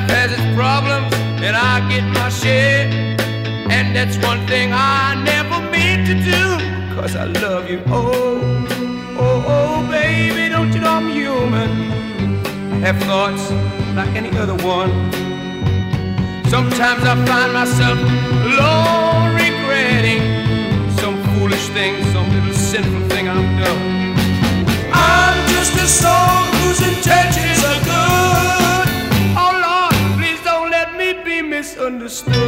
Life has its problems, and I get my share. And that's one thing I never mean to do, cause I love you. Oh, oh, oh, baby, don't you know I'm human? Have thoughts like any other one. Sometimes I find myself alone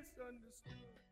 misunderstood.